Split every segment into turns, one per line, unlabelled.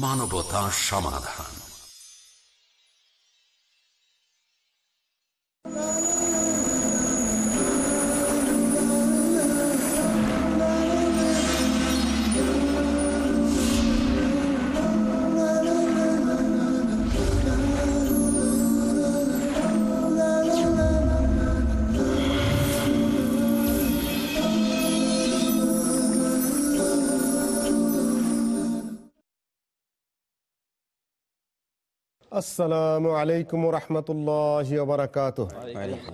মানবতা সমাধান।
আসসালামু আলাইকুম রহমতুল্লাহ বারাকাত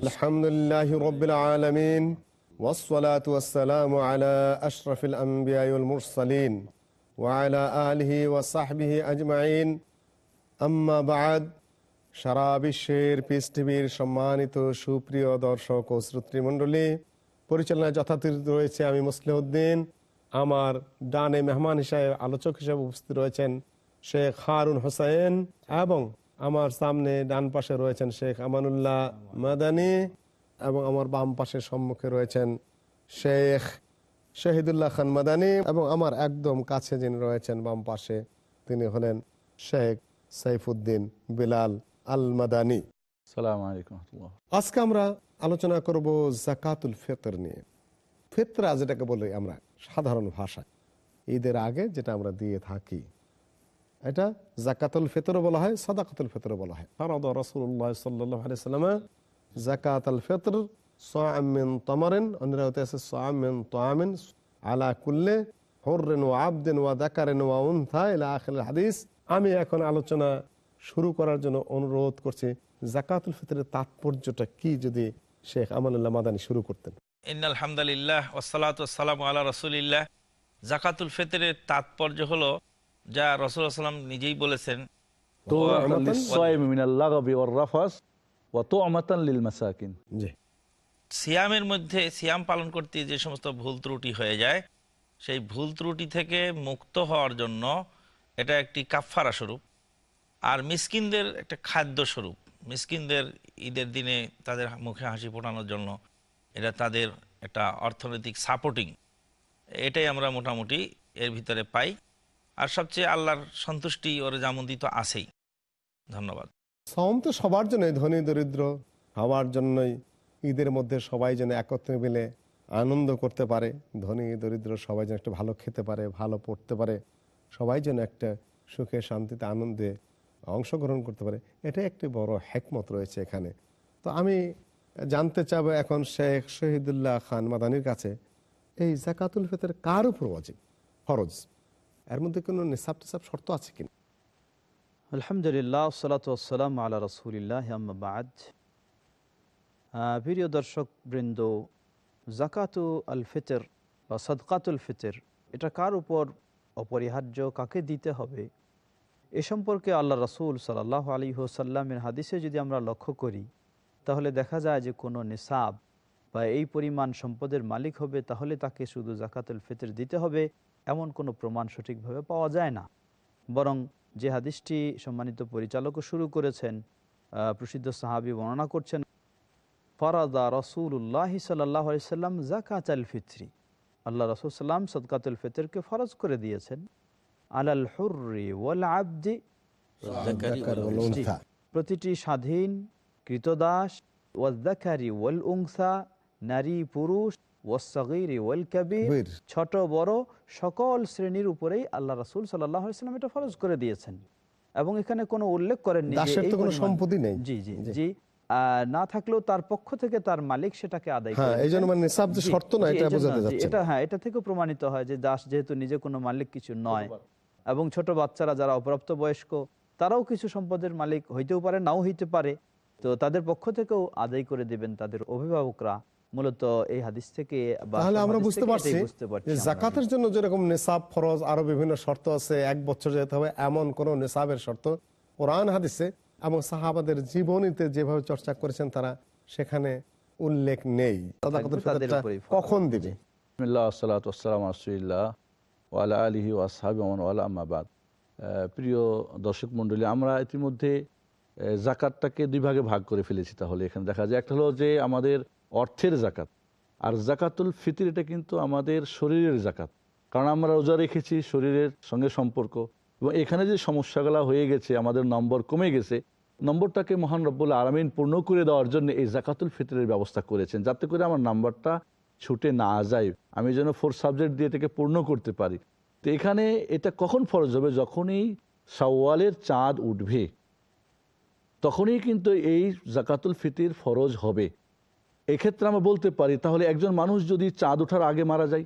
আলহামদুলিল্লাহ রবিল আলমিন। ওসলাত ওসালাম আলা আশরফিল আম্বিয়াউল মুরসালিন। ওয়ালা আলহি ওয়াসাহবিহি আজমাইন। আম্মা সারা বিশ্বের পিস সম্মানিত সুপ্রিয় দর্শক ও শ্রোতৃমণ্ডলী পরিচালনায় যথাতীত রয়েছে আমি মুসলিউদ্দিন আমার ডানে মেহমান হিসাবে আলোচক হিসাবে উপস্থিত রয়েছেন শেখ হারুন হোসেন এবং আমার সামনে ডান পাশে রয়েছেন শেখ আমানুল্লাহ মাদানি এবং আমার বাম পাশে সম্মুখে রয়েছেন শেখ শহীদুল্লাহ খান মাদানি এবং আমার একদম কাছে যিনি রয়েছেন বাম পাশে তিনি হলেন শেখ সাইফুদ্দিন বিলাল আল মাদানি আজকে আমরা আলোচনা করব জাকাতুল ফিতর নিয়ে। ফিতরা যেটাকে বলি আমরা সাধারণ ভাষায়। ঈদের আগে যেটা আমরা দিয়ে থাকি এটা জাকাতুল ফিতর বলা হয় সাদাকাতুল ফিতর বলা হয়। ফারাদ রাসূলুল্লাহ সাল্লাল্লাহু আলাইহি সাল্লাম জাকাতুল ফিতর সাআম মিন তামারিন অন্যরা হতে আছে সাআম মিন তাআমিন আলা কুল্লি হুররিন ওয়া আবদিন ওয়া যাকারিন ওয়া উনথা ইলা আখির হাদিস। আমি এখন আলোচনা শুরু করার জন্য অনুরোধ করছি জাকাতুল ফিতরের তাৎপর্যটা কি যদি শেখ আমানুল্লাহ মাদানি শুরু করতেন?
ইন্নালহামদুলিল্লাহ ওসালাত ওসালাম আল্লাহ রসুলিল্লাহ। জাকাতুল ফেতরের তাৎপর্য হলো যা রসুল সাল্লাম নিজেই বলেছেন
তো
আমাতান-
লিল মাসাকিন।
জি।
সিয়ামের মধ্যে সিয়াম পালন করতে যে সমস্ত ভুল ত্রুটি হয়ে যায় সেই ভুল ত্রুটি থেকে মুক্ত হওয়ার জন্য এটা একটি কাফফারা স্বরূপ। আর মিসকিনদের একটা খাদ্য স্বরূপ। মিসকিনদের ঈদের দিনে তাদের মুখে হাসি ফোটানোর জন্য এটা তাদের একটা অর্থনৈতিক সাপোর্টিং এটাই আমরা মোটামুটি এর ভিতরে পাই। আর সবচেয়ে আল্লাহর সন্তুষ্টি ওর যেমন তো আছেই। ধন্যবাদ।
সম তো সবার জন্যই ধনী, দরিদ্র হওয়ার জন্যই ঈদের মধ্যে সবাই যেন একত্রে মিলে আনন্দ করতে পারে, ধনী, দরিদ্র সবাই যেন একটা ভালো খেতে পারে, ভালো পড়তে পারে, সবাই যেন একটা সুখে, শান্তিতে, আনন্দে অংশগ্রহণ করতে পারে এটা একটি বড় হ্যাকমত রয়েছে এখানে। তো আমি জানতে চাবো এখন শেখ শহীদুল্লাহ খান মাদানির কাছে, এই জাকাতুল ফিতর কার উপর ওয়াজিব? ফরজ। এর মধ্যে কোনো নিসাব টিসাব শর্ত আছে কিনা?
আলহামদুলিল্লাহ সালাত আসসালাম আল্লাহ রসুলিল্লাহ আম্মাবাদ প্রিয় দর্শক বৃন্দ জাকাতু আল ফিতর বা সদকাতুল ফিতর এটা কার উপর অপরিহার্য, কাকে দিতে হবে? এ সম্পর্কে আল্লাহ রসুল সাল্লাহ আলী হোসাল্লামের হাদিসে যদি আমরা লক্ষ্য করি, তাহলে দেখা যায় যে কোনো নিসাব বা এই পরিমাণ সম্পদের মালিক হবে, তাহলে তাকে শুধু জাকাতুল ফিতর দিতে হবে। এমন কোনো প্রমাণ সঠিকভাবে পাওয়া যায় না। বরং যে হাদিসটি সম্মানিত পরিচালকও শুরু করেছেন প্রসিদ্ধ সাহাবি বর্ণনা করছেন ফরাদা রসুল্লাহ সাল্লাহ সাল্লাম জাকাত আল ফিত্রি। আল্লাহ রসুল সাল্লাম সদকাতুল ফিতরকে ফরজ করে দিয়েছেন আলাল হুর্রি ওয়াল আবদি। প্রতিটি স্বাধীন কৃতদাস ওয়াদ্দাকারি ওয়াল উংসা নারী পুরুষ ওয়াসগিরি ওয়াল কাবির। ছোট বড় সকল শ্রেণির উপরেই আল্লাহ রাসূল সাল্লাল্লাহু আলাইহি সাল্লাম এটা ফরজ করে দিয়েছেন। এবং এখানে কোনো উল্লেখ করেননি যে
দাসের
এই
তো কোনো সম্পত্তি নেই।
জি জি
জি।
না থাকলেও তার পক্ষ থেকে তার মালিক সেটাকে আদায়
হ্যাঁ,
করে
এই জন্য মানে নিসাব যে শর্ত না, এটা বোঝাতে যাচ্ছে।
এটা হ্যাঁ এটা প্রমাণিত হয় যে দাস যেহেতু নিজে কোনো মালিক কিছু নয় এবং ছোট বাচ্চারা যারা অপ্রাপ্ত বয়স্ক তারাও কিছু সম্পদের মালিক হইতেও পারে নাও হইতে পারে। তো তাদের পক্ষ থেকেও আদায় করে দিবেন তাদের অভিভাবকরা। মূলত এই হাদিস থেকে
তাহলে আমরা বুঝতে পারছি। জাকাতের জন্য যেরকম নেশাব ফরজ আরও বিভিন্ন শর্ত আছে এক বছর যেতে হবে এমন কোন নেশাবের শর্ত। কোরআন হাদিসে এবং সাহাবাদের জীবনীতে যেভাবে চর্চা করেছেন তারা সেখানে উল্লেখ নেই। কখন দিবে?
ওয়ালা আলিহি ওয়াসাহাবি ওয়ালা আম্মাবাদ প্রিয় দর্শক মণ্ডলী আমরা ইতিমধ্যে জাকাতটাকে দুই ভাগে ভাগ করে ফেলেছি তাহলে। এখানে দেখা যায় একটা হলো যে আমাদের অর্থের জাকাত। আর জাকাতুল ফিতির এটা কিন্তু আমাদের শরীরের জাকাত। কারণ আমরা রোজা রেখেছি, শরীরের সঙ্গে সম্পর্ক। এবং এখানে যে সমস্যাগুলো হয়ে গেছে, আমাদের নম্বর কমে গেছে, নম্বরটাকে মহান রব্বুল আলমিন পূর্ণ করে দেওয়ার জন্য এই জাকাতুল ফিতরের ব্যবস্থা করেছেন। যাতে করে আমার নাম্বারটা ছুটে না যায়। আমি যেন ফোর সাবজেক্ট দিয়ে এটাকে পূর্ণ করতে পারি। তো এখানে এটা কখন ফরজ হবে? যখনই সাওয়ালের চাঁদ উঠবে, তখনই কিন্তু এই জাকাতুল ফিতির ফরজ হবে। এক্ষেত্রে আমরা বলতে পারি, তাহলে একজন মানুষ যদি চাঁদ ওঠার আগে মারা যায়,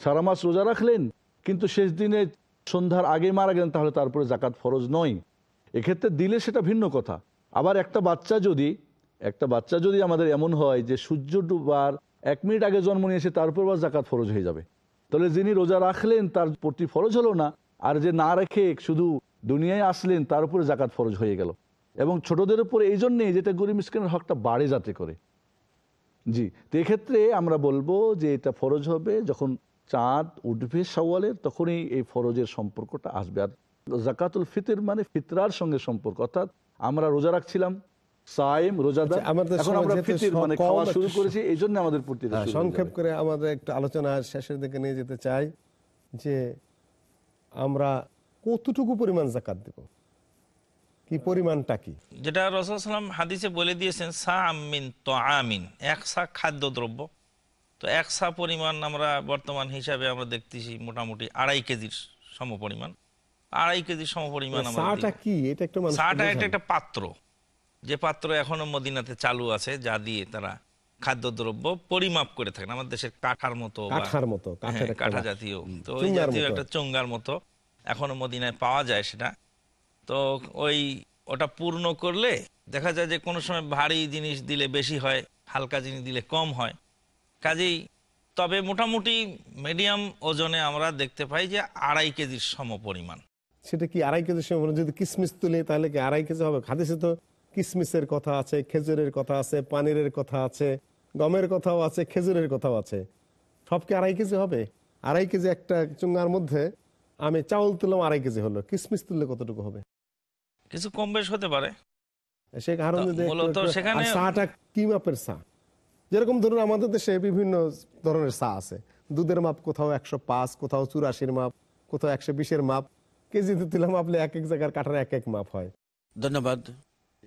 সারা মাস রোজা রাখলেন, কিন্তু শেষ দিনে সন্ধ্যার আগে মারা গেলেন, তাহলে তারপরে জাকাত ফরজ নয়। এক্ষেত্রে দিলে সেটা ভিন্ন কথা। আবার একটা বাচ্চা যদি, একটা বাচ্চা যদি আমাদের এমন হয় যে সূর্য ডুবার এক মিনিট আগে জন্ম নিয়েছে, তারপর বা জাকাত ফরজ হয়ে যাবে। তাহলে যিনি রোজা রাখলেন, তার প্রতি ফরজ হলো না, আর যে না রেখে শুধু দুনিয়ায় আসলেন, তার উপরে জাকাত ফরজ হয়ে গেল। এবং ছোটদের উপরে এই জন্যেই যেটা গরিব মিসকিনের হকটা বাড়ে যাতে করে। জি তো এক্ষেত্রে আমরা বলব যে এটা ফরজ হবে যখন চাঁদ উঠবে সওয়ালের তখনই এই ফরজের সম্পর্কটা আসবে। আর জাকাতুল ফিতর মানে ফিতরার সঙ্গে সম্পর্ক অর্থাৎ আমরা রোজা রাখছিলাম সাইম রোজাদার
আচ্ছা,
এখন আমরা মানে খাওয়া শুরু করেছি এই জন্য আমাদের
হয়ে সংক্ষেপ করে আমাদের একটু আলোচনা শেষের দিকে নিয়ে যেতে চাই যে আমরা কতটুকু পরিমাণ জাকাত দেব? কি পরিমাণটা কি?
যেটা রসুলাম হাদিসে বলে দিয়েছেন সা আমিন তো আমিন এক সা খাদ্যদ্রব্য। তো এক সা পরিমাণ আমরা বর্তমান হিসাবে আমরা দেখতেছি মোটামুটি আড়াই কেজির সম পরিমাণ আড়াই কেজির সম পরিমাণ আমরা
কি? এটা একটু
একটা একটা পাত্র। যে পাত্র এখনও মদিনাতে চালু আছে যা দিয়ে তারা খাদ্যদ্রব্য পরিমাপ করে থাকেন। আমাদের দেশের কাঠার মতো বা-
কাঠার মতো, কাঠের
হ্যাঁ, কাঠা জাতীয়। তো ওই জাতীয় একটা চোঙ্গার মতো এখনও মদিনায় পাওয়া যায় সেটা। তো ওই ওটা পূর্ণ করলে দেখা যায় যে কোনো সময় ভারী জিনিস দিলে বেশি হয়, হালকা জিনিস দিলে কম হয়। কাজেই তবে মোটামুটি মিডিয়াম ওজনে আমরা দেখতে পাই যে আড়াই কেজির সম পরিমাণ।
সেটা কি আড়াই কেজির সম যদি কিসমিস তুলি তাহলে কি আড়াই কেজি হবে? হাদিসে তো কিসমিসের কথা আছে, খেজুরের কথা আছে, পানিরের কথা আছে, গমের কথাও আছে, খেজুরের কথাও আছে। সব কি আড়াই কেজি হবে? আড়াই কেজি একটা চুঙ্গার মধ্যে আমি চাউল তুললাম আড়াই কেজি হলো। কিসমিস তুললে কতটুকু হবে?
কিছু কম বেশ হতে পারে।
সে কারণ
তা
যদি
মূলত সেখানে-
চাটা কি মাপের চা? যেরকম ধরুন আমাদের দেশে বিভিন্ন ধরনের চা আছে। দুধের মাপ কোথাও একশো পাঁচ কোথাও চুরাশির মাপ কোথাও একশো বিশের মাপ। কেজিতে তুলে মাপলে এক এক জায়গার কাঠার এক এক মাপ হয়।
ধন্যবাদ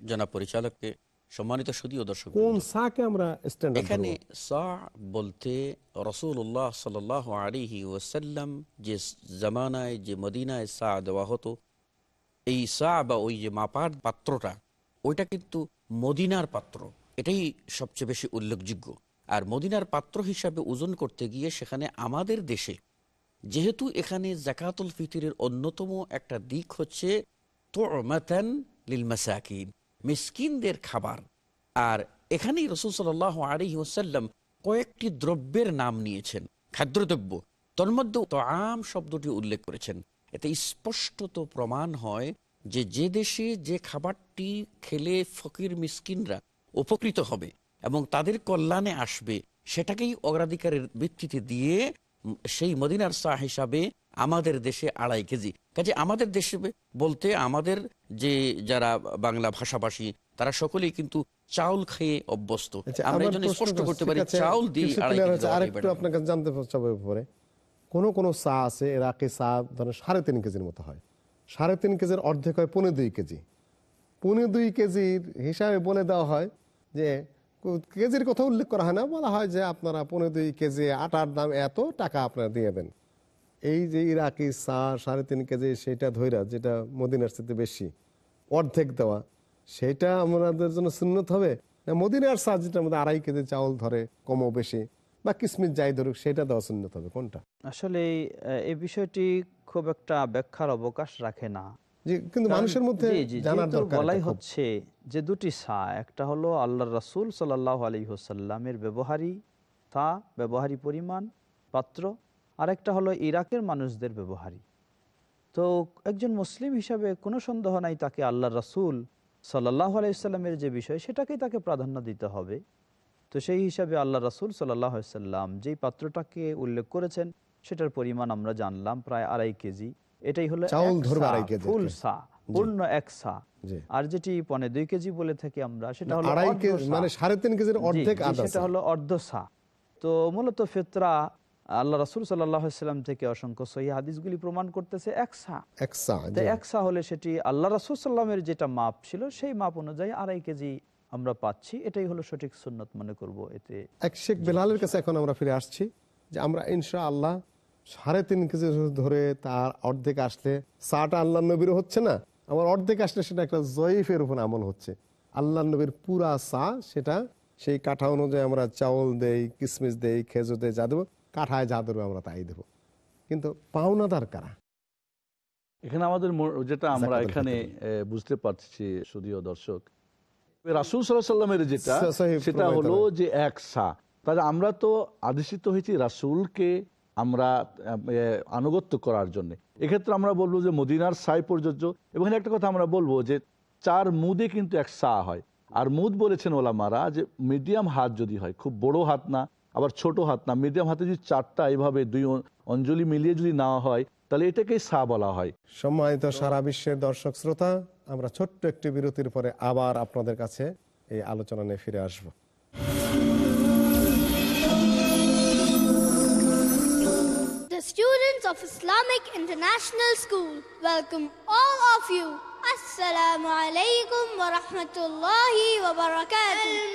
জনাব পরিচালককে। সম্মানিত সুদীয় দর্শক
কোন চাকে আমরা স্ট্যান্ডার্ড
এখানে সা বলতে রসুল্লাহ সাল আলিহি ওসাল্লাম যে জামানায় যে মদিনায় সা দেওয়া হতো এই সা বা ওই যে মাপার পাত্রটা, ওইটা কিন্তু মদিনার পাত্র। এটাই সবচেয়ে বেশি উল্লেখযোগ্য। আর মদিনার পাত্র হিসাবে ওজন করতে গিয়ে সেখানে আমাদের দেশে যেহেতু এখানে জাকাতুল ফিতরের অন্যতম একটা দিক হচ্ছে তোমাতান লিল মাসাকিন, মিসকিনদের খাবার। আর এখানেই রসুল সাল্লাহ আলী ওসাল্লাম কয়েকটি দ্রব্যের নাম নিয়েছেন, খাদ্যদ্রব্য। তন্মধ্যে তো আম শব্দটি উল্লেখ করেছেন। এতে স্পষ্টত প্রমাণ হয় যে যে দেশে যে খাবারটি খেলে ফকির মিসকিনরা উপকৃত হবে এবং তাদের কল্যাণে আসবে সেটাকেই অগ্রাধিকারের ভিত্তিতে দিয়ে সেই মদিনার শাহ হিসাবে আমাদের দেশে আড়াই কেজি কাজে আমাদের দেশে বলতে আমাদের যে যারা বাংলা ভাষাভাষী তারা সকলেই কিন্তু চাউল খেয়ে অভ্যস্ত
আচ্ছা,
আমরা স্পষ্ট করতে পারি চাউল দিয়ে আড়াই কেজি।
আপনার কাছে জানতে পরে কোনো কোনো চা আছে, এরাকে চা ধরেন সাড়ে তিন কেজির মতো হয়। সাড়ে তিন কেজির অর্ধেক হয় পনেরো দুই কেজি। পনেরো দুই কেজির হিসাবে বলে দেওয়া হয় যে, কেজির কথা উল্লেখ করা হয় না, বলা হয় যে আপনারা পনেরো দুই কেজি আটার দাম এত টাকা আপনারা দিয়ে দেন। এই যে ইরাকি চা সাড়ে তিন কেজি, সেটা ধৈরা যেটা মদিনার সাথে বেশি অর্ধেক দেওয়া, সেটা আমাদের জন্য সুন্নত হবে? না, মদিনার চা যেটা আমাদের আড়াই কেজি চাউল ধরে, কমও বেশি। বা কিসমিস যাই ধরুক সেটা দেওয়া সুন্নত হবে কোনটা?
আসলে এই বিষয়টি খুব একটা ব্যাখ্যার অবকাশ রাখে না।
যে কিন্তু মানুষের মধ্যে
জি, জি,
জানার দরকার
বলাই হচ্ছে যে দুটি সা একটা হলো আল্লাহ রাসূল সাল্লাহ আলী ব্যবহারী তা ব্যবহারী পরিমাণ পাত্র আরেকটা হলো ইরাকের মানুষদের ব্যবহারী। তো একজন মুসলিম হিসাবে কোনো সন্দেহ নাই তাকে আল্লাহ রাসূল সাল্লাহ আলাইসাল্লামের যে বিষয় সেটাকেই তাকে প্রাধান্য দিতে হবে। তো সেই হিসাবে আল্লাহ রাসূল সাল্লাহ সাল্লাম যেই পাত্রটাকে উল্লেখ করেছেন সেটার পরিমাণ আমরা জানলাম প্রায় আড়াই কেজি। এটাই হলো ফুল সা পূর্ণ এক সা। আর যেটি পনে দুই কেজি বলে থাকি আমরা সেটা হলো।
মানে সাড়ে তিন কেজির অর্ধেক
সেটা হলো অর্ধ সা। তো মূলত ফেতরা আল্লাহ রাসুল সাল্লাম থেকে অসংখ্য সহি হাদিসগুলি প্রমাণ করতেছে এক সা।
এক সা
তো
জি।
এক সা হলে সেটি আল্লাহ রাসুল সাল্লামের যেটা মাপ ছিল সেই মাপ অনুযায়ী আড়াই কেজি আমরা পাচ্ছি এটাই হলো সঠিক সুন্নত মনে করব এতে।
এক শেখ বেলালের কাছে এখন আমরা ফিরে আসছি যে আমরা ইনশা আল্লাহ সাড়ে তিন কেজি ধরে তার অর্ধেক আসলে চাটা আল্লাহ নবীর হচ্ছে না আমার অর্ধেক আসলে সেটা একটা জয়ীফের উপর আমল হচ্ছে। আল্লাহ নবীর পুরা চা সেটা সেই কাঠা অনুযায়ী আমরা চাউল দেই কিসমিস দেই খেজুর দেই যা দেবো কাঠায় যা দেবো আমরা তাই দেবো। কিন্তু পাওনাদার কারা?
এখানে আমাদের যেটা আমরা এখানে বুঝতে পারছি সুদীয় দর্শক রাসুল সাল্লাহ সাল্লামের যেটা সেটা হলো যে এক সা। তাহলে আমরা তো আদেশিত হয়েছি রাসুলকে আমরা আনুগত্য করার জন্য। এক্ষেত্রে আমরা বলব যে মদিনার সাই প্রযোজ্য। এবং একটা কথা আমরা বলব যে চার মুদে কিন্তু এক সা হয়। আর মুদ বলেছেন ওলামারা যে মিডিয়াম হাত যদি হয় খুব বড় হাত না আবার ছোট হাত না। মিডিয়াম হাতে যদি চারটা এইভাবে দুই অঞ্জলি মিলিয়ে যদি নেওয়া হয় তাহলে এটাকেই সা বলা হয়
সম্মানিত সারা বিশ্বের দর্শক শ্রোতা আমরা ছোট্ট একটি বিরতির পরে আবার আপনাদের কাছে এই আলোচনা নিয়ে ফিরে আসব
The students of Islamic International School welcome all of you. Assalamu alaikum wa rahmatullahi wa barakatuh.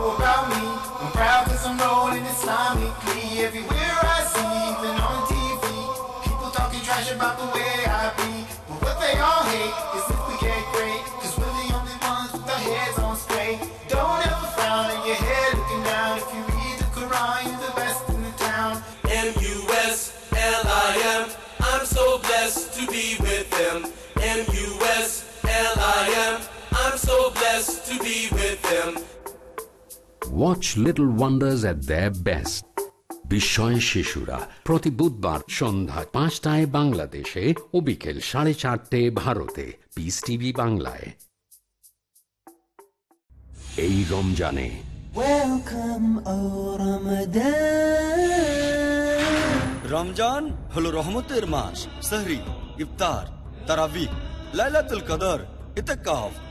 watch little wonders at the best বিস্ময় শিশুরা প্রতি বুধবার সন্ধ্যা পাঁচটায় বাংলাদেশে ও বিকেল সাড়ে চারটে ভারতে। পিস টিভি বাংলায়। এই রমজানে।
Welcome, O Ramadan.
রমজান হলো রহমতের মাস সাহরি ইফতার তারাবি লাইলাতুল কদর ইতকাফ।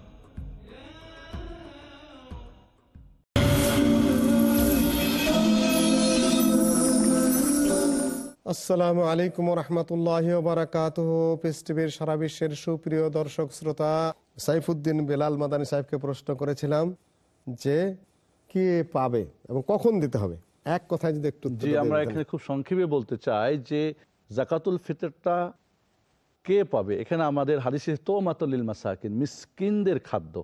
আসসালামু আলাইকুম রহমতুল্লাহ বারাকাত পৃথিবীর সারা বিশ্বের সুপ্রিয় দর্শক শ্রোতা সাইফুদ্দিন বেলাল মাদানী সাহেবকে প্রশ্ন করেছিলাম যে কে পাবে এবং কখন দিতে হবে? এক কথায় যদি একটু
যে আমরা এখানে খুব সংক্ষেপে বলতে চাই যে জাকাতুল ফিতরটা কে পাবে? এখানে আমাদের হাদিসে তো মাতলিল মাসাকিন মিসকিনদের খাদ্য।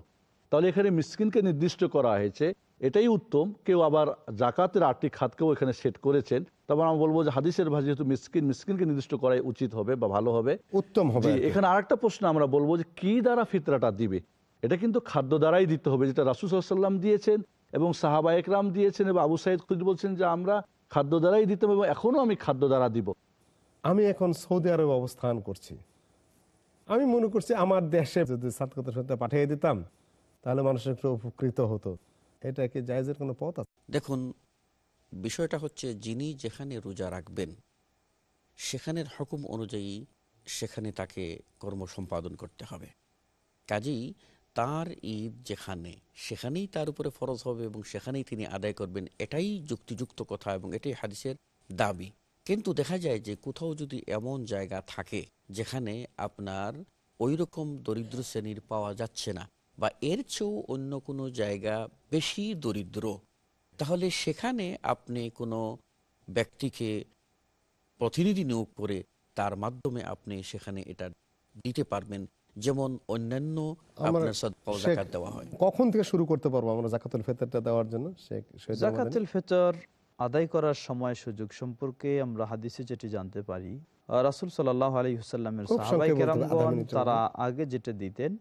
তাহলে এখানে মিসকিনকে নির্দিষ্ট করা হয়েছে। এটাই উত্তম। কেউ আবার জাকাতের আটটি খাতকেও এখানে সেট করেছেন। তারপর আমরা বলব যে হাদিসের ভাষা যেহেতু মিসকিন মিসকিনকে নির্দিষ্ট করাই উচিত হবে বা ভালো হবে।
উত্তম হবে।
এখানে আরেকটা প্রশ্ন আমরা বলব যে কি দ্বারা ফিতরাটা দিবে? এটা কিন্তু খাদ্য দ্বারাই দিতে হবে যেটা রাসুসাল্লাম দিয়েছেন এবং সাহাবা একরাম দিয়েছেন এবং আবু সাইদ খুদ বলছেন যে আমরা খাদ্য দ্বারাই দিতাম এবং এখনও আমি খাদ্য দ্বারা দিব।
আমি এখন সৌদি আরবে অবস্থান করছি। আমি মনে করছি আমার দেশে যদি সাতকতার সাথে পাঠিয়ে দিতাম তাহলে মানুষ একটু উপকৃত হতো। এটা কি জায়জের কোনো পথ আছে?
দেখুন বিষয়টা হচ্ছে যিনি যেখানে রোজা রাখবেন, সেখানের হুকুম অনুযায়ী সেখানে তাকে কর্ম সম্পাদন করতে হবে। কাজেই তার ঈদ যেখানে, সেখানেই তার উপরে ফরজ হবে এবং সেখানেই তিনি আদায় করবেন, এটাই যুক্তিযুক্ত কথা এবং এটাই হাদিসের দাবি। কিন্তু দেখা যায় যে কোথাও যদি এমন জায়গা থাকে যেখানে আপনার ওই রকম দরিদ্র শ্রেণির পাওয়া যাচ্ছে না বা এর চেয়েও অন্য কোনো জায়গা বেশি দরিদ্র তাহলে সেখানে আপনি কোনো ব্যক্তিকে প্রতিনিধি নিয়োগ করে তার মাধ্যমে আপনি সেখানে এটা দিতে পারবেন। যেমন অন্যান্য দেওয়া হয়।
কখন থেকে শুরু করতে পারব আমরা জাকাতুল ফেতরটা দেওয়ার জন্য?
জাকাতুল ফিতর আদায় করার সময় সুযোগ সম্পর্কে আমরা হাদিসে যেটি জানতে পারি রাসূল সাল্লাহ আলী হুসাল্লামের সাহাবাই কেরামগণ তারা আগে যেটা দিতেন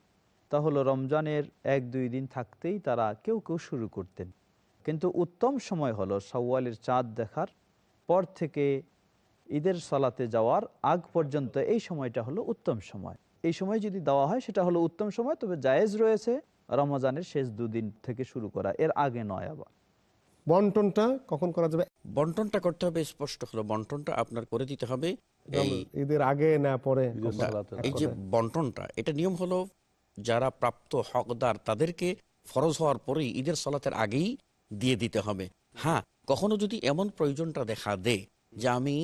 তা হলো রমজানের এক দুই দিন থাকতেই তারা কেউ কেউ শুরু করতেন। কিন্তু উত্তম সময় হলো সওয়ালের চাঁদ দেখার পর থেকে ঈদের সালাতে যাওয়ার আগ পর্যন্ত এই সময়টা হলো উত্তম সময়। এই সময় যদি দেওয়া হয় সেটা হলো উত্তম সময় তবে জায়েজ রয়েছে রমজানের শেষ দুদিন থেকে শুরু করা এর আগে নয় আবার।
বন্টনটা কখন করা যাবে?
বন্টনটা করতে হবে স্পষ্ট হলো বন্টনটা আপনার করে দিতে হবে।
ঈদের আগে না পরে?
এই যে বন্টনটা এটা নিয়ম হলো যারা প্রাপ্ত হকদার তাদেরকে ফরজ হওয়ার পরেই ঈদের সলাতের আগেই দিয়ে দিতে হবে। হ্যাঁ কখনো যদি এমন প্রয়োজনটা দেখা দেয় যে আমি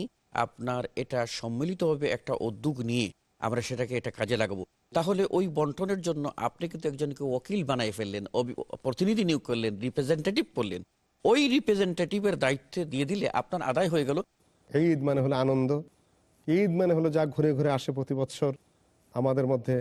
আপনার এটা সম্মিলিতভাবে একটা উদ্যোগ নিয়ে আমরা সেটাকে এটা কাজে লাগাবো, তাহলে ওই বন্টনের জন্য আপনি কিন্তু একজনকে ওকিল বানাই ফেললেন প্রতিনিধি নিয়োগ করলেন রিপ্রেজেন্টেটিভ করলেন। ওই রিপ্রেজেন্টেটিভের দায়িত্বে দিয়ে দিলে আপনার আদায় হয়ে গেল।
ঈদ মানে হলো আনন্দ। ঈদ মানে হলো যা ঘুরে ঘুরে আসে প্রতি বছর। আমাদের মধ্যে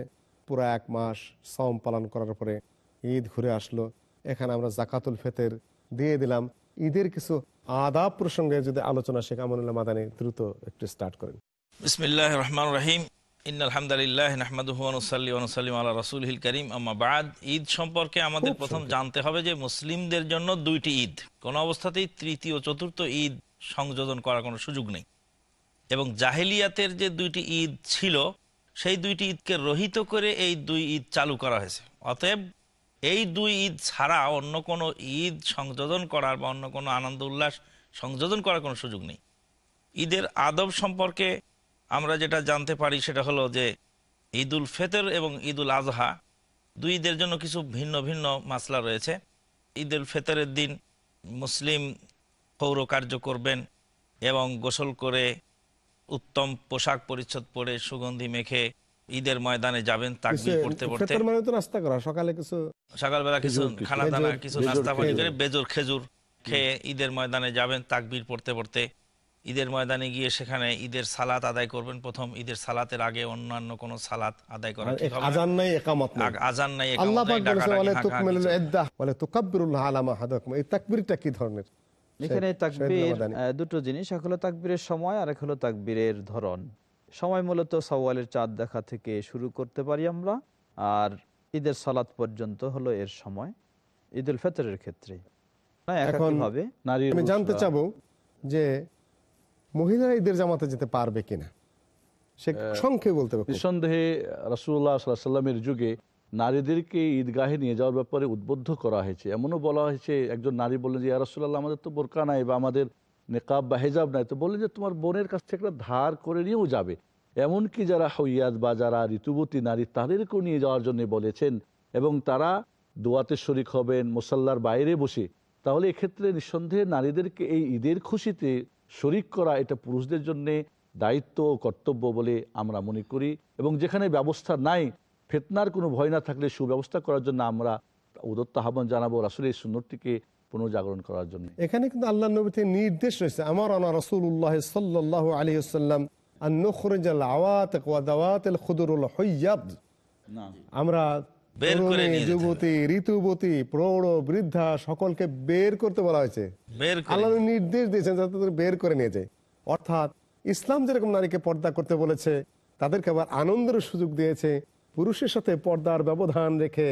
পুরো এক মাস সম পালন করার পরে ঈদ ঘুরে আসলো। এখানে আমরা জাকাতুল ফেতের দিয়ে দিলাম। ঈদের কিছু আদাব প্রসঙ্গে যদি আলোচনা শেখ আমনুল্লাহ মাদানী দ্রুত একটু স্টার্ট করেন।
বিসমিল্লাহ রহমান রহিম। ইন আলহামদুলিল্লাহ নাহমাদুসাল্লি আল্লাহ রসুল হিল করিম। আম্মা বাদ। ঈদ সম্পর্কে আমাদের প্রথম জানতে হবে যে মুসলিমদের জন্য দুইটি ঈদ। কোন অবস্থাতেই তৃতীয় চতুর্থ ঈদ সংযোজন করার কোনো সুযোগ নেই। এবং জাহেলিয়াতের যে দুইটি ঈদ ছিল সেই দুইটি ঈদকে রহিত করে এই দুই ঈদ চালু করা হয়েছে। অতএব এই দুই ঈদ ছাড়া অন্য কোনো ঈদ সংযোজন করার বা অন্য কোনো আনন্দ উল্লাস সংযোজন করার কোনো সুযোগ নেই। ঈদের আদব সম্পর্কে আমরা যেটা জানতে পারি সেটা হলো যে ঈদ উল ফেতর এবং ঈদ উল আজহা দুই ঈদের জন্য কিছু ভিন্ন ভিন্ন মাসলা রয়েছে। ঈদ উল ফেতরের দিন মুসলিম পৌর কার্য করবেন এবং গোসল করে উত্তম পোশাক পরিচ্ছদ পরে সুগন্ধি মেখে ঈদের ময়দানে যাবেন তাকবির পড়তে পড়তে।
মানে তো নাস্তা করা সকালে কিছু
সকালবেলা কিছু খানা দানা কিছু নাস্তা পানি করে বেজর খেজুর খেয়ে ঈদের ময়দানে যাবেন তাকবির পড়তে পড়তে। ঈদের ময়দানে গিয়ে সেখানে ঈদের সালাত আদায় করবেন। প্রথম ঈদের সালাতের আগে অন্যান্য কোন সালাত আদায় করা ঠিক হবে
আজান নাই একামত নাই।
আজান নাই
আল্লাহ
একামত
পাক
নাই,
বলেছে
ডাকাডাকি,
ওয়ালা তুকমিলুল। ইদ্দাহ ওয়ালা তুকাব্বিরুল্লাহ আলা মা হাদাকুম। এই তাকবীরটা কি ধরনের?
এখানে তাকবীর দুটো জিনিস এক হলো তাকবীরের সময় আর এক হলো তাকবীরের ধরন। সময় মূলত সওয়ালের চাঁদ দেখা থেকে শুরু করতে পারি আমরা। আর ঈদের সালাত পর্যন্ত হলো এর সময়। ঈদ উল ফেতরের ক্ষেত্রে।
এখন
ভাবে
নারীর
আমি জানতে। চাবো যে মহিলারা ঈদের জামাতে যেতে পারবে কিনা? সে সংক্ষেপে বলতে হবে খুব।
নিঃসন্দেহে রাসুল্লাহ সাল্লামের যুগে নারীদেরকে ঈদগাহে নিয়ে যাওয়ার ব্যাপারে উদ্বুদ্ধ করা হয়েছে। এমনও বলা হয়েছে একজন নারী বললেন যে রাসুল্লাহ আমাদের তো বোরকা নাই বা আমাদের নেকাব বা হেজাব নাই। তো বললেন যে তোমার বোনের কাছ থেকে একটা ধার করে নিয়েও যাবে। এমনকি যারা হইয়াদ বা যারা ঋতুবতী নারী, তাদেরকেও নিয়ে যাওয়ার জন্য বলেছেন এবং তারা দোয়াতে শরিক হবেন, মুসাল্লার বাইরে বসে। তাহলে এক্ষেত্রে নিঃসন্দেহে নারীদেরকে এই ঈদের খুশিতে শরিক করা এটা পুরুষদের জন্য দায়িত্ব ও কর্তব্য বলে আমরা মনে করি এবং যেখানে ব্যবস্থা নাই, ফেতনার কোনো ভয় না থাকলে সুব্যবস্থা করার জন্য আমরা উদত্ত আহ্বান জানাব। আসলে এই সুন্নতটিকে পুনর্জাগরণ করার জন্য।
এখানে কিন্তু আল্লাহ নবী থেকে নির্দেশ রয়েছে আমার আনা রসুল্লাহ সাল্লাহ আলী সাল্লাম আন নখরুজাল আওয়াতিক ওয়া দাওয়াতিল খুদুরুল হুইয়াদ আমরা
বের করে
তরুণী,
নিয়ে যেতে হবে।
যুবতী ঋতুবতী প্রৌঢ় বৃদ্ধা সকলকে বের করতে বলা হয়েছে। আল্লাহ নির্দেশ দিয়েছেন যাতে তাদের বের করে নিয়ে যায়। অর্থাৎ ইসলাম যেরকম নারীকে পর্দা করতে বলেছে তাদেরকে আবার আনন্দের সুযোগ দিয়েছে। পুরুষের সাথে পর্দার ব্যবধান রেখে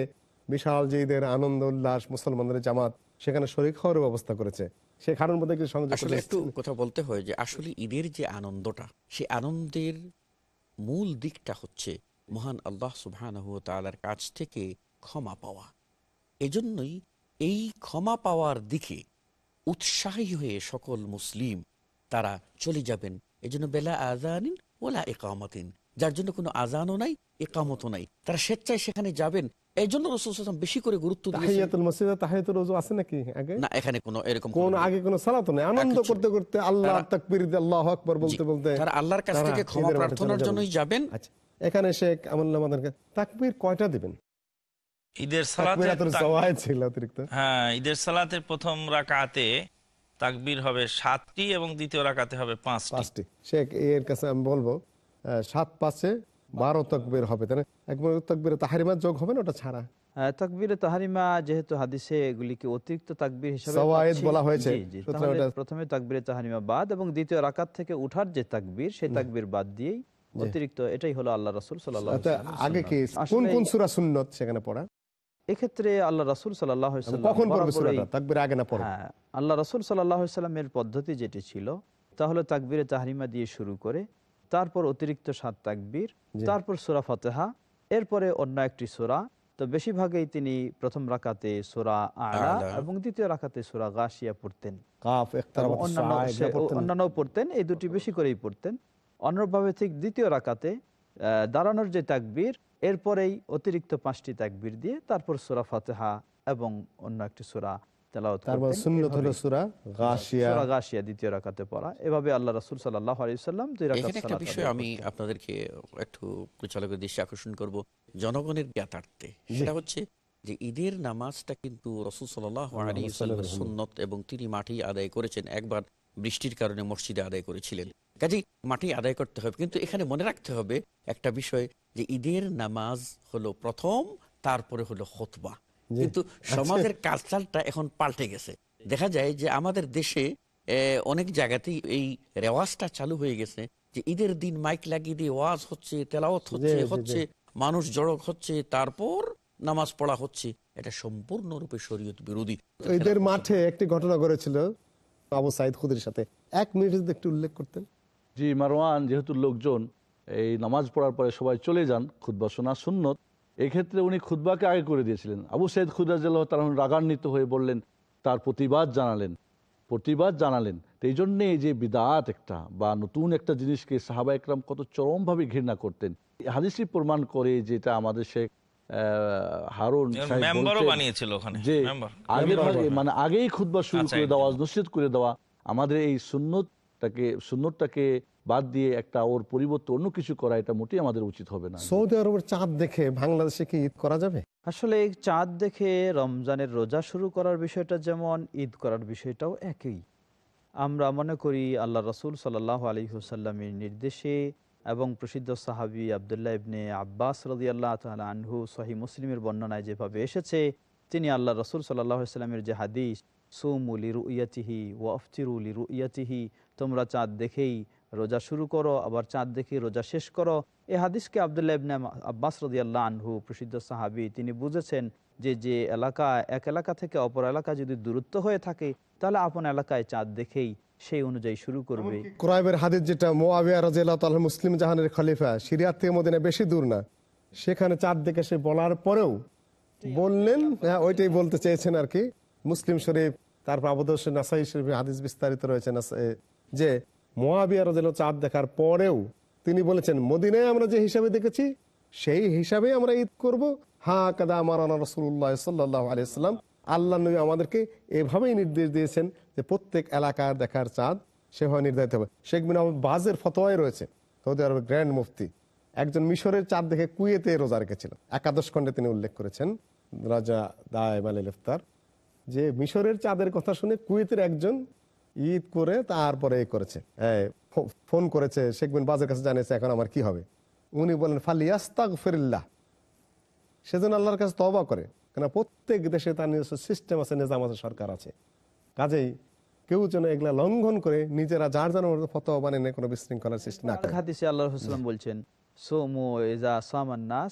বিশাল যে ঈদের আনন্দ উল্লাস মুসলমানদের জামাত সেখানে শরিক হওয়ার ব্যবস্থা করেছে। সে কারণ মধ্যে সংযোগ
আসলে একটু কথা বলতে হয় যে আসলে ঈদের যে আনন্দটা সেই আনন্দের মূল দিকটা হচ্ছে মহান আল্লাহ সুবহানাহু তাআলার কাছ থেকে ক্ষমা পাওয়া। এজন্যই এই ক্ষমা পাওয়ার দিকে উৎসাহী হয়ে সকল মুসলিম তারা চলে যাবেন। এজন্য বেলা আজানিন ওলা একামতিন যার জন্য কোনো আজানও নাই একামতও নাই। তারা স্বেচ্ছায় সেখানে যাবেন। এই জন্য রসুল সাল্লাল্লাহু আলাইহি ওয়াসাল্লাম বেশি করে গুরুত্ব
তাহিয়াতুল মসজিদ তাহিয়াতুল ওযু আছে নাকি আগে?
না এখানে কোনো এরকম
কোন আগে কোন সালাত নেই। আনন্দ করতে করতে আল্লাহ তাকবীর দিয়ে আল্লাহ আকবার বলতে বলতে
তারা আল্লাহর কাছ থেকে ক্ষমা প্রার্থনার জন্যই যাবেন।
আচ্ছা এখানে শেখ আমুল্লাহ আমাদেরকে তাকবীর কয়টা দিবেন?
ঈদের
ছিল অতিরিক্ত।
হ্যাঁ ঈদের সালাতের প্রথম রাকাতে তাকবীর হবে সাতটি এবং দ্বিতীয় রাকাতে হবে পাঁচটি।
পাঁচটি। শেখ এর কাছে আমি বলব সাত পাঁচে বারো তকবির হবে তাই না? একবার তকবির তাহারিমা যোগ হবে না ওটা ছাড়া?
আহ, তাহারিমা যেহেতু হাদিসে এগুলিকে অতিরিক্ত তাকবীর হিসেবে
বলা হয়েছে।
জি, জি,
সুতরাং
তাহলে
ওটা-
প্রথমে তাকবীরে তাহারিমা বাদ এবং দ্বিতীয় রাকাত থেকে উঠার যে তাকবীর সেই তাকবীর বাদ দিয়েই অতিরিক্ত এটাই হলো আল্লাহ রাসূল সাল্লাল্লাহু আলাইহি
আগে কি কোন কোন
আসলে
সুরা সেখানে পড়া?
এক্ষেত্রে আল্লাহ রাসূল সাল্লাল্লাহু আলাইহি ওয়াসাল্লাম
কখন পড়বে
বরাবরই-
সুরাটা? আগে না পরে?
হ্যাঁ আল্লাহ রসুল সাল্লামের পদ্ধতি যেটি ছিল তাহলে তাকবিরে তাহরিমা দিয়ে শুরু করে তারপর অতিরিক্ত সাত তাকবীর তারপর সোরা ফতেহা এরপরে অন্য একটি সোরা। তো বেশিরভাগই তিনি প্রথম রাকাতে সোরা আলা
আলা।
এবং দ্বিতীয় রাকাতে সোরা গাশিয়া পড়তেন। অন্যান্য
পড়তেন
এই দুটি বেশি করেই পড়তেন। অন্যভাবে ঠিক দ্বিতীয় রাকাতে আহ, দাঁড়ানোর যে তাকবীর এরপরেই অতিরিক্ত পাঁচটি তাকবীর দিয়ে তারপর সোরা ফাতেহা এবং অন্য একটি সোরা তেলাওয়াত
তারপর সুন্নত হলো
এভাবেই-
গাশিয়া।
সূরা গাশিয়া দ্বিতীয় রাকাতে পড়া। এভাবে আল্লাহ রাসূল সাল্লাল্লাহু আলাইহি ওয়াসাল্লাম দুই রাকাত
এখানে একটা বিষয় আমি আপনাদেরকে একটু পরিচালকের দৃষ্টি আকর্ষণ করব। জনগণের জ্ঞাতার্থে। সেটা হচ্ছে যে ঈদের নামাজটা কিন্তু রসুল সাল্লাহ আলী সাল্লামের সুন্নত এবং তিনি মাঠেই আদায় করেছেন। একবার বৃষ্টির কারণে মসজিদে আদায় করেছিলেন। কাজেই মাঠেই আদায় করতে হবে। কিন্তু এখানে মনে রাখতে হবে একটা বিষয় যে ঈদের নামাজ হলো প্রথম তারপরে হলো খতবা। কিন্তু সমাজের কালচারটা এখন পাল্টে গেছে। দেখা যায় যে আমাদের দেশে অনেক জায়গাতেই এই রেওয়াজটা চালু হয়ে গেছে যে ঈদের দিন মাইক লাগিয়ে দিয়ে ওয়াজ হচ্ছে তেলাওয়াত হচ্ছে হচ্ছে মানুষ জড়ক হচ্ছে তারপর নামাজ পড়া হচ্ছে। এটা সম্পূর্ণরূপে শরীয়ত বিরোধী।
ঈদের মাঠে একটি ঘটনা ঘটেছিল আবু সাইদ খুদির সাথে। এক মিনিট যদি একটু উল্লেখ করতেন।
জি মারওয়ান যেহেতু লোকজন এই নামাজ পড়ার পরে সবাই চলে যান খুদ্া শোনা সুন্নত। এক্ষেত্রে উনি খুদ্বাকে আগে করে দিয়েছিলেন। আবু সৈয়দ খুদাজ্লাহ তারা রাগান্বিত হয়ে বললেন তার প্রতিবাদ জানালেন প্রতিবাদ জানালেন। তো এই জন্যে এই যে বিদাত একটা বা নতুন একটা জিনিসকে সাহাবা একরাম কত চরমভাবে ঘৃণা করতেন। হাদিসি প্রমাণ করে যেটা আমাদের শেখ হারুন যে আগে মানে আগেই খুতবা শুরু
আচ্ছা,
করে দেওয়া। নসিহত করে দেওয়া আমাদের এই সুন্নতটাকে সুন্নতটাকে বাদ দিয়ে একটা ওর পরিবর্তে অন্য কিছু করা এটা মোটেই আমাদের উচিত হবে না।
সৌদি আরবের চাঁদ দেখে বাংলাদেশে কি ঈদ করা যাবে?
আসলে এই চাঁদ দেখে রমজানের রোজা শুরু করার বিষয়টা যেমন ঈদ করার বিষয়টাও একই। আমরা মনে করি আল্লাহ রসুল সাল্লাহ আলী হুসাল্লামের নির্দেশে এবং প্রসিদ্ধ সাহাবি আবদুল্লাহ ইবনে আব্বাস রদি আল্লাহ তালা আনহু সহি মুসলিমের বর্ণনায় যেভাবে এসেছে তিনি আল্লাহ রসুল সাল্লাহ সাল্লামের যে হাদিস সুমুলি রুইয়াতিহি ও আফতিরুলি রুইয়াতিহি তোমরা চাঁদ দেখেই রোজা শুরু করো, আবার চাঁদ দেখে রোজা শেষ করো। এ হাদিসকে আবদুল্লাহ ইবনে আব্বাস রদি আল্লাহ আনহু, প্রসিদ্ধ সাহাবি, তিনি বুঝেছেন যে যে এলাকা, এক এলাকা থেকে অপর এলাকা যদি দূরত্ব হয়ে থাকে, তাহলে আপন এলাকায় চাঁদ দেখেই সেই অনুযায়ী শুরু করবে।
ক্রাইবের হাদিস যেটা মোয়াবিয়া রাজিয়াল্লাহ তাআলা মুসলিম জাহানের খলিফা, সিরিয়ার থেকে মদিনা বেশি দূর না। সেখানে চাঁদ দেখে সে বলার পরেও বললেন হ্যাঁ ওইটাই বলতে চেয়েছেন আর কি। মুসলিম শরীফ, তারপর আবুদর্শ নাসাই শরীফ হাদিস বিস্তারিত রয়েছে যে মোয়াবিয়া রাজিয়াল্লাহ চাঁদ দেখার পরেও তিনি বলেছেন, মদিনায় আমরা যে হিসাবে দেখেছি, সেই হিসাবে আমরা ঈদ করব। হা কাদা মারানা রসুল্লাহ সাল্লাহ আলিয়াল্লাম আল্লাহ নবী আমাদেরকে এভাবেই নির্দেশ দিয়েছেন যে প্রত্যেক এলাকার দেখার চাঁদ সেভাবে নির্ধারিত হবে। শেখ আহমদ বাজের ফতোয়াই রয়েছে, সৌদি আরবের গ্র্যান্ড মুফতি। একজন মিশরের চাঁদ দেখে কুয়েতে রোজা রেখেছিল একাদশ খণ্ডে তিনি উল্লেখ করেছেন, রাজা দায় মালিল ইফতার, যে মিশরের চাঁদের কথা শুনে কুয়েতের একজন ঈদ করে তারপরে এ করেছে। ফোন করেছে শেখ বিন বাজের কাছে জানিয়েছে এখন আমার কি হবে? উনি বলেন ফালিয়াস্তাক ফিরিল্লাহ সেজন্য আল্লাহর কাছে তবা করে। কেন প্রত্যেক দেশে তার নিজস্ব সিস্টেম আছে নিজাম আছে সরকার আছে। কাজেই কেউ যেন এগুলা লঙ্ঘন করে নিজেরা যার যেন ফতোয়া বানিয়ে নেয় কোনো বিশৃঙ্খলার সৃষ্টি না করে।
হাদিসে আল্লাহ রসুলাম বলছেন সোমু ইজা সামান নাস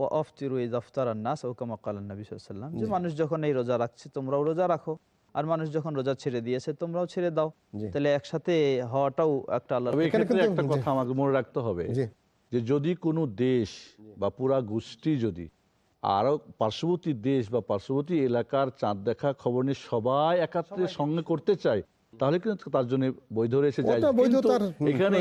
ও অফতিরু ইজ আফতারান নাস ও কামা নবী সাল্লাম যে মানুষ যখন এই রোজা রাখছে তোমরাও রোজা রাখো। আর মানুষ যখন রোজা ছেড়ে দিয়েছে তোমরাও ছেড়ে দাও। তাহলে একসাথে হওয়াটাও একটা আল্লাহ
একটা কথা আমাকে মনে রাখতে হবে যে যদি কোনো দেশ বা পুরা গোষ্ঠী যদি আরও পার্শ্ববর্তী দেশ বা পার্শ্ববর্তী এলাকার চাঁদ দেখা খবর নিয়ে সবাই একাত্রে সঙ্গে করতে চায় তাহলে কিন্তু তার জন্য বৈধ রয়েছে যায় এখানে।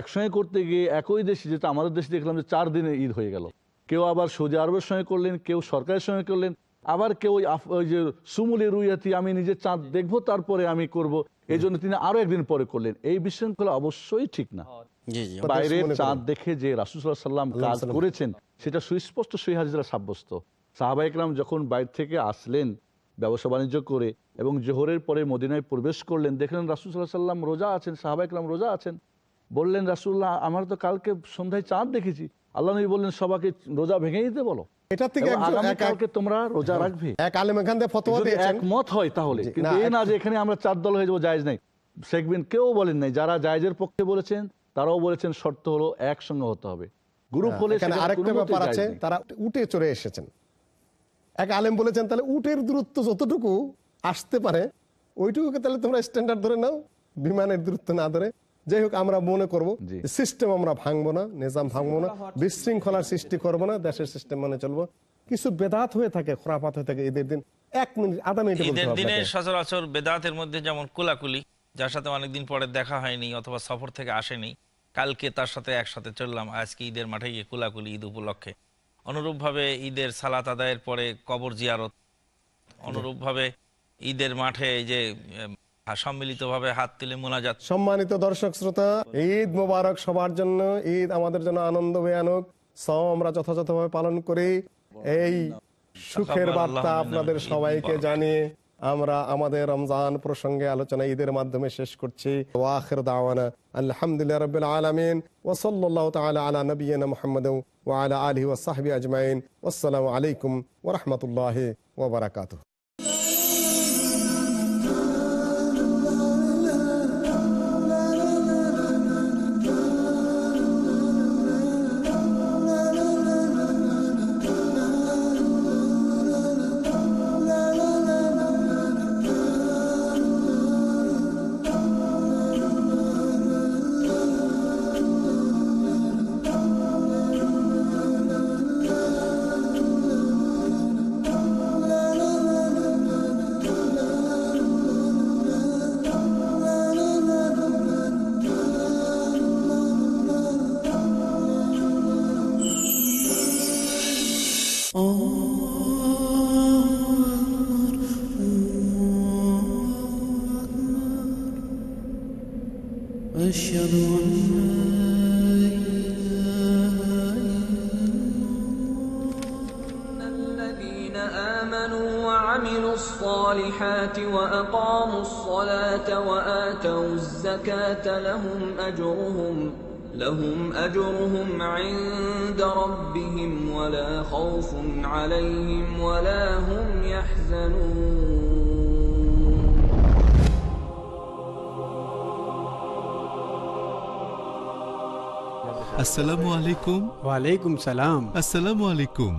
একসঙ্গে করতে গিয়ে একই দেশে যেটা আমাদের দেশে দেখলাম যে চার দিনে ঈদ হয়ে গেল। কেউ আবার সৌদি আরবের সঙ্গে করলেন কেউ সরকারের সঙ্গে করলেন আবার কেউ ওই যে সুমুলি রুইয়াতি আমি নিজে চাঁদ দেখব তারপরে আমি করব। এই জন্য তিনি আরও একদিন পরে করলেন। এই বিশৃঙ্খলা অবশ্যই ঠিক না।
জি জি।
বাইরের চাঁদ দেখে যে রাসুসাল্লাহ সাল্লাম কাজ করেছেন সেটা সুস্পষ্ট সই হাজিরা সাব্যস্ত। সাহাবা ইকরাম যখন বাইরে থেকে আসলেন ব্যবসা বাণিজ্য করে এবং জোহরের পরে মদিনায় প্রবেশ করলেন দেখলেন রাসুসাল্লাহ সাল্লাম রোজা আছেন সাহাবা ইকরাম রোজা আছেন। বললেন রাসুল্লাহ আমার তো কালকে সন্ধ্যায় চাঁদ দেখেছি। আল্লাহ নবী বললেন সবাইকে রোজা ভেঙে দিতে বলো।
এটা থেকে
তোমরা রোজা রাখবে।
এক আলেম এখান থেকে ফতোয়া দিয়েছেন।
একমত হয় তাহলে। কিন্তু
না,
না যে এখানে আমরা চার দল হয়ে যাব জায়েজ নাই। শেখ বিন কেউ বলেন নাই যারা জায়েজের পক্ষে বলেছেন তারাও বলেছেন শর্ত হলো একসঙ্গে হতে হবে। গ্রুপ হলে
হ্যাঁ, এখানে আরেকটা ব্যাপার আছে তারা উঠে চড়ে এসেছেন। এক আলেম বলেছেন তাহলে উটের দূরত্ব যতটুকু আসতে পারে ওইটুকুকে তাহলে তোমরা স্ট্যান্ডার্ড ধরে নাও বিমানের দূরত্ব না ধরে। যাই হোক আমরা মনে করব সিস্টেম আমরা ভাঙবো না নিজাম ভাঙবো না বিশৃঙ্খলার সৃষ্টি করব না দেশের সিস্টেম মানে চলবো। কিছু বেদাত হয়ে থাকে খরাপাত হয়ে থাকে ঈদের দিন। এক মিনিট আধা মিনিট
ঈদের দিনে সচরাচর বেদাতের মধ্যে যেমন কোলাকুলি যার সাথে অনেকদিন পরে দেখা হয়নি অথবা সফর থেকে আসেনি কালকে তার সাথে একসাথে চললাম আজকে ঈদের মাঠে গিয়ে কোলাকুলি ঈদ উপলক্ষে। অনুরূপভাবে ঈদের সালাত আদায়ের পরে কবর জিয়ারত অনুরূপভাবে ঈদের মাঠে এই যে সম্মিলিতভাবে হাত তুলে মোনাজাত।
সম্মানিত দর্শক শ্রোতা ঈদ মোবারক সবার জন্য ঈদ আমাদের জন্য আনন্দ সব আমরা যথাযথভাবে পালন করি। এই সুখের বার্তা আপনাদের সবাইকে জানিয়ে আমরা আমাদের রমজান প্রসঙ্গে আলোচনা ঈদের মাধ্যমে শেষ করছি। ওয়াখির দাওয়ানা আলহামদুলিল্লাহ রাব্বিল আলামিন। ওয়া সাল্লাল্লাহু তাআলা আলা নাবিয়িনা মুহাম্মাদ ওয়া আলা আলিহি ওয়া সাহবিহি আজমাইন। আসসালামু আলাইকুম ওয়া রাহমাতুল্লাহি
لهم أجرهم عند ربهم ولا خوف عليهم ولا هم يحزنون.
السلام عليكم.
وعليكم السلام.
السلام عليكم.